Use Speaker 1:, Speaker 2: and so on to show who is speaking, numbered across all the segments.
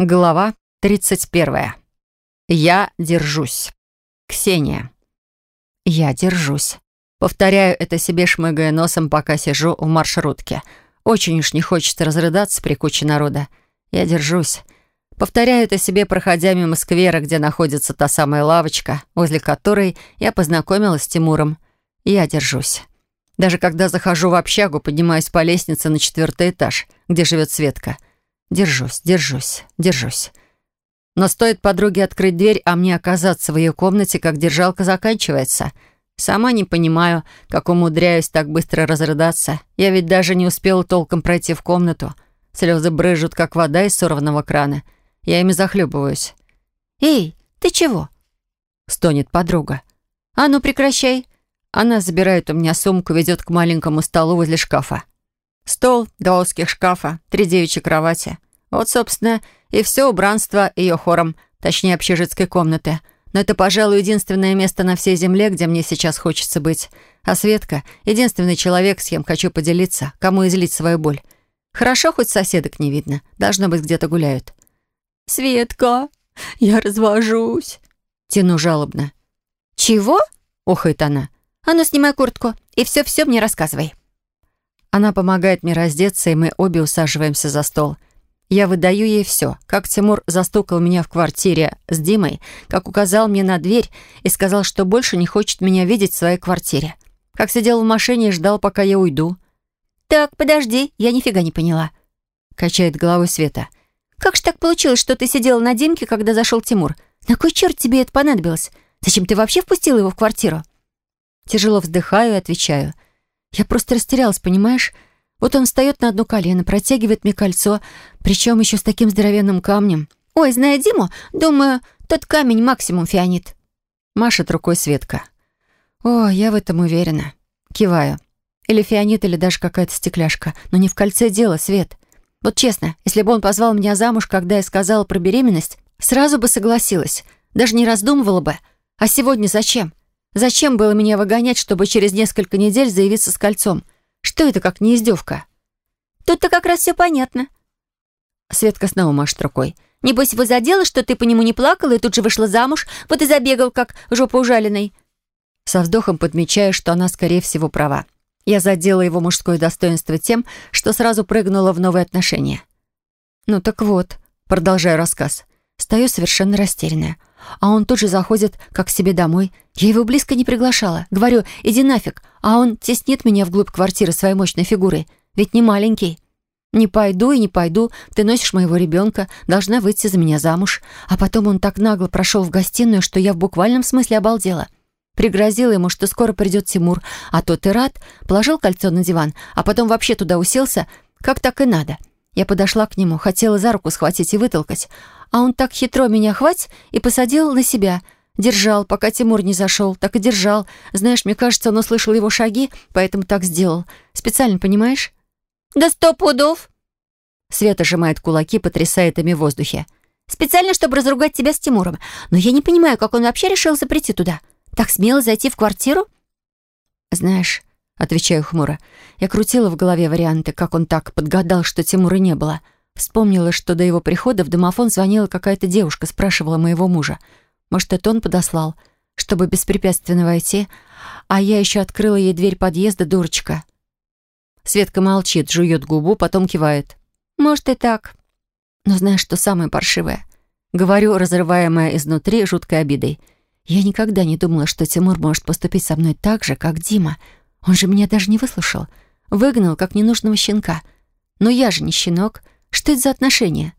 Speaker 1: Глава 31. Я держусь. Ксения. Я держусь. Повторяю это себе, шмыгая носом, пока сижу в маршрутке. Очень уж не хочется разрыдаться при куче народа. Я держусь. Повторяю это себе, проходя мимо сквера, где находится та самая лавочка, возле которой я познакомилась с Тимуром. Я держусь. Даже когда захожу в общагу, поднимаюсь по лестнице на четвертый этаж, где живет Светка — Держусь, держусь, держусь. Но стоит подруге открыть дверь, а мне оказаться в ее комнате, как держалка заканчивается. Сама не понимаю, как умудряюсь так быстро разрыдаться. Я ведь даже не успела толком пройти в комнату. Слезы брыжут, как вода из сорванного крана. Я ими захлебываюсь.
Speaker 2: «Эй, ты чего?»
Speaker 1: — стонет подруга.
Speaker 2: «А ну, прекращай!»
Speaker 1: Она забирает у меня сумку, ведет к маленькому столу возле шкафа. Стол, два узких шкафа, три девичьи кровати. Вот, собственно, и все убранство ее хором, точнее, общежитской комнаты. Но это, пожалуй, единственное место на всей земле, где мне сейчас хочется быть. А Светка — единственный человек, с кем хочу поделиться, кому излить свою боль. Хорошо, хоть соседок не видно. Должно быть, где-то гуляют.
Speaker 2: «Светка, я развожусь», — тяну жалобно.
Speaker 1: «Чего?» — ухает она.
Speaker 2: «А ну, снимай куртку и все-все мне рассказывай».
Speaker 1: Она помогает мне раздеться, и мы обе усаживаемся за стол. Я выдаю ей все, как Тимур застукал меня в квартире с Димой, как указал мне на дверь и сказал, что больше не хочет меня видеть в своей квартире. Как сидел в машине и ждал, пока я уйду.
Speaker 2: «Так, подожди, я нифига не поняла», — качает головой Света. «Как же так получилось, что ты сидела на Димке, когда зашел Тимур? На кой черт тебе это понадобилось? Зачем ты вообще впустила его в квартиру?»
Speaker 1: Тяжело вздыхаю и отвечаю — я просто растерялась, понимаешь? Вот он встает на одно колено, протягивает мне кольцо, причем еще с таким здоровенным камнем.
Speaker 2: «Ой, зная Диму, думаю, тот камень максимум фианит».
Speaker 1: Машет рукой Светка. «О, я в этом уверена». Киваю. Или фианит, или даже какая-то стекляшка. Но не в кольце дело, Свет. Вот честно, если бы он позвал меня замуж, когда я сказала про беременность, сразу бы согласилась. Даже не раздумывала бы. А сегодня зачем? Зачем было меня выгонять, чтобы через несколько недель заявиться с кольцом? Что это как не издевка?
Speaker 2: Тут-то как раз все понятно.
Speaker 1: Светка снова машет рукой.
Speaker 2: Небось, его задело, что ты по нему не плакала и тут же вышла замуж, вот и забегал, как жопа ужаленной.
Speaker 1: Со вздохом подмечаю, что она, скорее всего, права. Я задела его мужское достоинство тем, что сразу прыгнула в новые отношения. Ну так вот, продолжаю рассказ. Стою совершенно растерянная. А он тут же заходит, как к себе домой. Я его близко не приглашала. Говорю, иди нафиг. А он теснит меня вглубь квартиры своей мощной фигурой. Ведь не маленький. «Не пойду и не пойду. Ты носишь моего ребенка, должна выйти за меня замуж». А потом он так нагло прошел в гостиную, что я в буквальном смысле обалдела. Пригрозила ему, что скоро придет Тимур, а тот и рад, положил кольцо на диван, а потом вообще туда уселся, как так и надо. Я подошла к нему, хотела за руку схватить и вытолкать, а он так хитро меня хвать и посадил на себя. Держал, пока Тимур не зашел, так и держал. Знаешь, мне кажется, он услышал его шаги, поэтому так сделал. Специально, понимаешь?
Speaker 2: «Да сто пудов!»
Speaker 1: Света сжимает кулаки, потрясает ими в воздухе.
Speaker 2: «Специально, чтобы разругать тебя с Тимуром. Но я не понимаю, как он вообще решил прийти туда. Так смело зайти в квартиру?»
Speaker 1: «Знаешь, — отвечаю хмуро, — я крутила в голове варианты, как он так подгадал, что Тимура не было. Вспомнила, что до его прихода в домофон звонила какая-то девушка, спрашивала моего мужа. Может, это он подослал, чтобы беспрепятственно войти, а я еще открыла ей дверь подъезда, дурочка. Светка молчит, жует губу, потом кивает.
Speaker 2: «Может, и так.
Speaker 1: Но знаешь, что самое паршивое?» Говорю, разрываемая изнутри жуткой обидой. Я никогда не думала, что Тимур может поступить со мной так же, как Дима. Он же меня даже не выслушал. Выгнал, как ненужного щенка. Но я же не щенок. Что это за отношения?»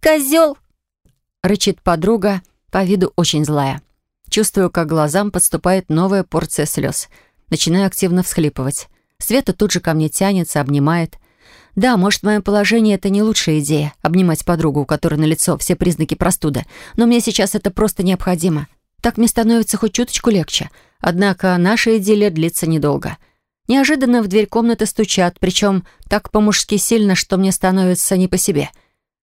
Speaker 2: «Козел!»
Speaker 1: — рычит подруга, по виду очень злая. Чувствую, как глазам подступает новая порция слез. Начинаю активно всхлипывать. Света тут же ко мне тянется, обнимает. Да, может, в моем положении это не лучшая идея — обнимать подругу, у которой на лицо все признаки простуды. Но мне сейчас это просто необходимо. Так мне становится хоть чуточку легче. Однако наша идиллия длится недолго — Неожиданно в дверь комнаты стучат, причем так по-мужски сильно, что мне становится не по себе.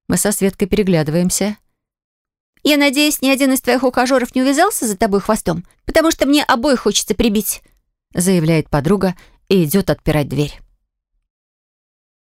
Speaker 1: Мы со Светкой переглядываемся.
Speaker 2: «Я надеюсь, ни один из твоих ухажеров не увязался за тобой хвостом, потому что мне обоих хочется прибить»,
Speaker 1: заявляет подруга и идет отпирать дверь.